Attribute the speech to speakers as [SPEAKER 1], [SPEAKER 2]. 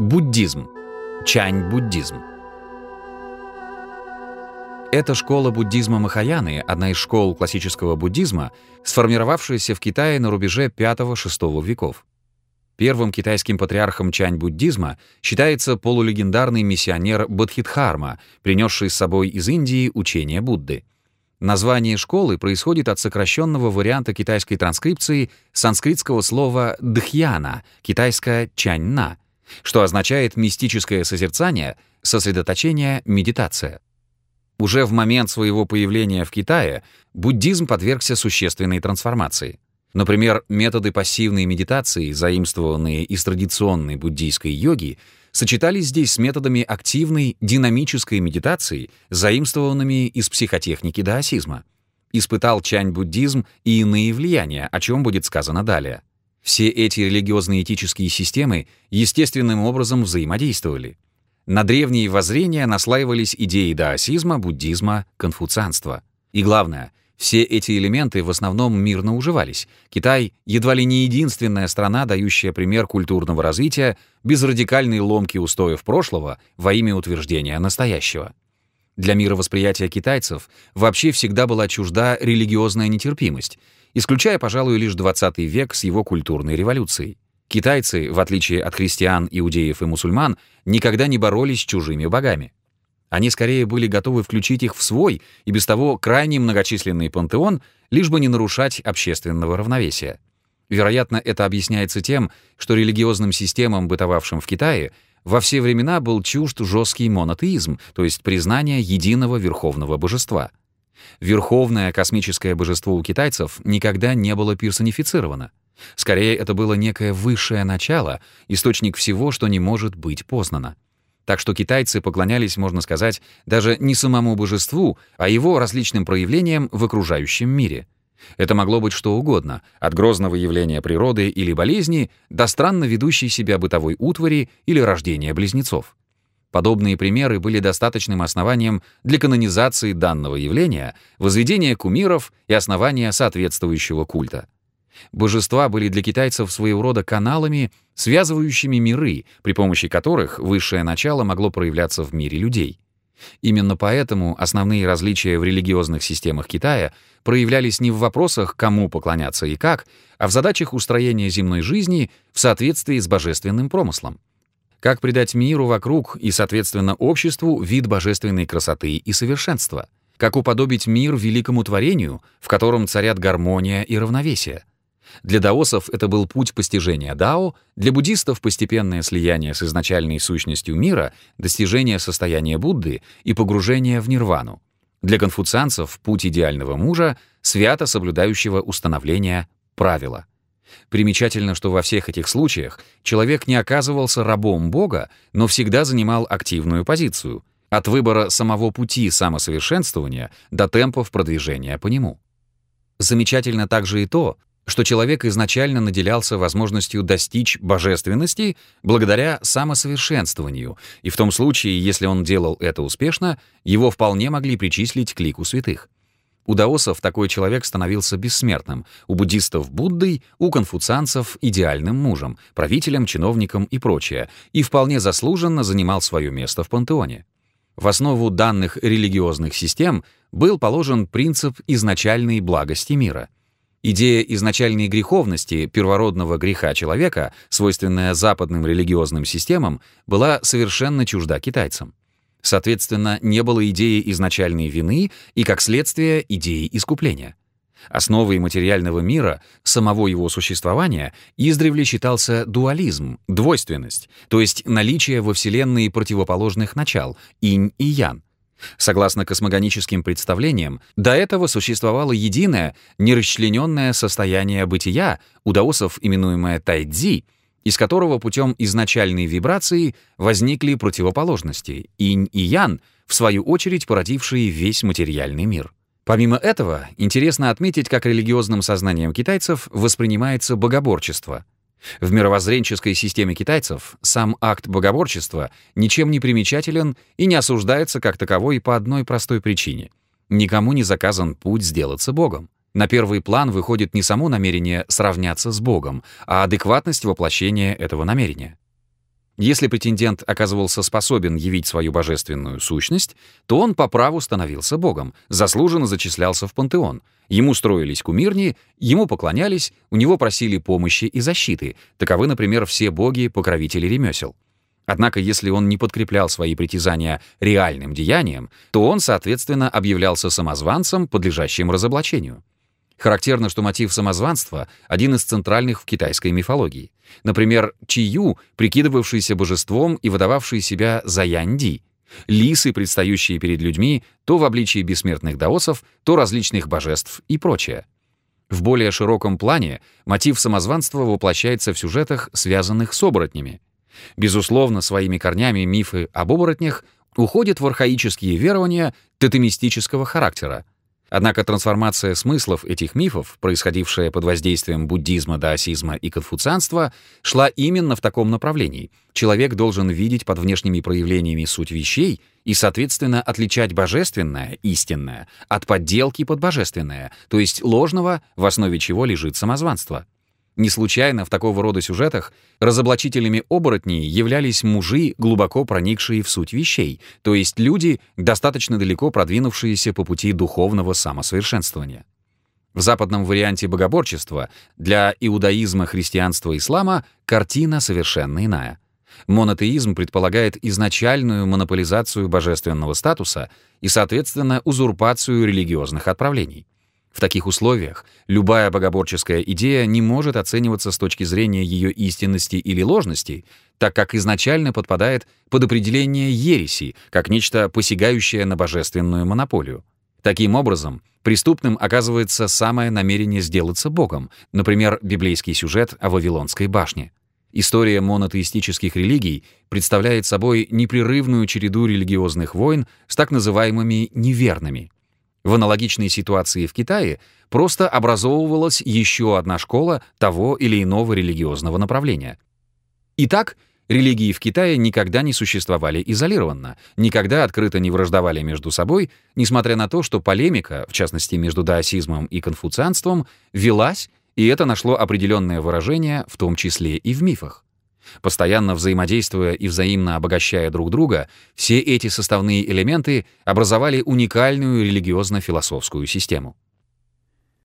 [SPEAKER 1] Буддизм. Чань-буддизм. Эта школа буддизма Махаяны, одна из школ классического буддизма, сформировавшаяся в Китае на рубеже V-VI веков. Первым китайским патриархом чань-буддизма считается полулегендарный миссионер Бодхидхарма, принесший с собой из Индии учение Будды. Название школы происходит от сокращенного варианта китайской транскрипции санскритского слова «дхьяна», китайское «чаньна», что означает мистическое созерцание, сосредоточение, медитация. Уже в момент своего появления в Китае буддизм подвергся существенной трансформации. Например, методы пассивной медитации, заимствованные из традиционной буддийской йоги, сочетались здесь с методами активной, динамической медитации, заимствованными из психотехники даосизма. Испытал чань-буддизм и иные влияния, о чем будет сказано далее. Все эти религиозные этические системы естественным образом взаимодействовали. На древние воззрения наслаивались идеи даосизма, буддизма, конфуцианства. И главное, все эти элементы в основном мирно уживались. Китай — едва ли не единственная страна, дающая пример культурного развития без радикальной ломки устоев прошлого во имя утверждения настоящего. Для мировосприятия китайцев вообще всегда была чужда религиозная нетерпимость, исключая, пожалуй, лишь 20 век с его культурной революцией. Китайцы, в отличие от христиан, иудеев и мусульман, никогда не боролись с чужими богами. Они скорее были готовы включить их в свой и без того крайне многочисленный пантеон, лишь бы не нарушать общественного равновесия. Вероятно, это объясняется тем, что религиозным системам, бытовавшим в Китае, во все времена был чужд жесткий монотеизм, то есть признание единого верховного божества. Верховное космическое божество у китайцев никогда не было персонифицировано. Скорее, это было некое высшее начало, источник всего, что не может быть познано. Так что китайцы поклонялись, можно сказать, даже не самому божеству, а его различным проявлениям в окружающем мире. Это могло быть что угодно, от грозного явления природы или болезни до странно ведущей себя бытовой утвари или рождения близнецов. Подобные примеры были достаточным основанием для канонизации данного явления, возведения кумиров и основания соответствующего культа. Божества были для китайцев своего рода каналами, связывающими миры, при помощи которых высшее начало могло проявляться в мире людей. Именно поэтому основные различия в религиозных системах Китая проявлялись не в вопросах, кому поклоняться и как, а в задачах устроения земной жизни в соответствии с божественным промыслом. Как придать миру вокруг и, соответственно, обществу вид божественной красоты и совершенства? Как уподобить мир великому творению, в котором царят гармония и равновесие? Для даосов это был путь постижения дао, для буддистов — постепенное слияние с изначальной сущностью мира, достижение состояния Будды и погружение в нирвану. Для конфуцианцев — путь идеального мужа, свято соблюдающего установление правила. Примечательно, что во всех этих случаях человек не оказывался рабом Бога, но всегда занимал активную позицию, от выбора самого пути самосовершенствования до темпов продвижения по нему. Замечательно также и то, что человек изначально наделялся возможностью достичь божественности благодаря самосовершенствованию, и в том случае, если он делал это успешно, его вполне могли причислить к лику святых. У даосов такой человек становился бессмертным, у буддистов — Буддой, у конфуцианцев — идеальным мужем, правителем, чиновником и прочее, и вполне заслуженно занимал свое место в пантеоне. В основу данных религиозных систем был положен принцип изначальной благости мира — Идея изначальной греховности первородного греха человека, свойственная западным религиозным системам, была совершенно чужда китайцам. Соответственно, не было идеи изначальной вины и, как следствие, идеи искупления. Основой материального мира, самого его существования, издревле считался дуализм, двойственность, то есть наличие во Вселенной противоположных начал, инь и ян, Согласно космогоническим представлениям, до этого существовало единое, нерасчлененное состояние бытия, у даосов именуемое тайцзи, из которого путем изначальной вибрации возникли противоположности — инь и ян, в свою очередь породившие весь материальный мир. Помимо этого, интересно отметить, как религиозным сознанием китайцев воспринимается богоборчество — в мировоззренческой системе китайцев сам акт богоборчества ничем не примечателен и не осуждается как таковой по одной простой причине. Никому не заказан путь сделаться Богом. На первый план выходит не само намерение сравняться с Богом, а адекватность воплощения этого намерения. Если претендент оказывался способен явить свою божественную сущность, то он по праву становился богом, заслуженно зачислялся в пантеон. Ему строились кумирни, ему поклонялись, у него просили помощи и защиты. Таковы, например, все боги, покровители ремесел. Однако, если он не подкреплял свои притязания реальным деянием, то он, соответственно, объявлялся самозванцем, подлежащим разоблачению. Характерно, что мотив самозванства — один из центральных в китайской мифологии. Например, Чию, прикидывавшийся божеством и выдававший себя за Янди, лисы, предстающие перед людьми то в обличии бессмертных даосов, то различных божеств и прочее. В более широком плане мотив самозванства воплощается в сюжетах, связанных с оборотнями. Безусловно, своими корнями мифы об оборотнях уходят в архаические верования тотемистического характера, Однако трансформация смыслов этих мифов, происходившая под воздействием буддизма, даосизма и конфуцианства, шла именно в таком направлении. Человек должен видеть под внешними проявлениями суть вещей и, соответственно, отличать божественное, истинное, от подделки под божественное, то есть ложного, в основе чего лежит самозванство. Не случайно в такого рода сюжетах разоблачителями оборотней являлись мужи, глубоко проникшие в суть вещей, то есть люди, достаточно далеко продвинувшиеся по пути духовного самосовершенствования. В западном варианте богоборчества для иудаизма, христианства ислама картина совершенно иная. Монотеизм предполагает изначальную монополизацию божественного статуса и, соответственно, узурпацию религиозных отправлений. В таких условиях любая богоборческая идея не может оцениваться с точки зрения ее истинности или ложности, так как изначально подпадает под определение ереси, как нечто посягающее на божественную монополию. Таким образом, преступным оказывается самое намерение сделаться богом, например, библейский сюжет о Вавилонской башне. История монотеистических религий представляет собой непрерывную череду религиозных войн с так называемыми неверными — в аналогичной ситуации в Китае просто образовывалась еще одна школа того или иного религиозного направления. Итак, религии в Китае никогда не существовали изолированно, никогда открыто не враждовали между собой, несмотря на то, что полемика, в частности между даосизмом и конфуцианством, велась, и это нашло определенное выражение, в том числе и в мифах. Постоянно взаимодействуя и взаимно обогащая друг друга, все эти составные элементы образовали уникальную религиозно-философскую систему.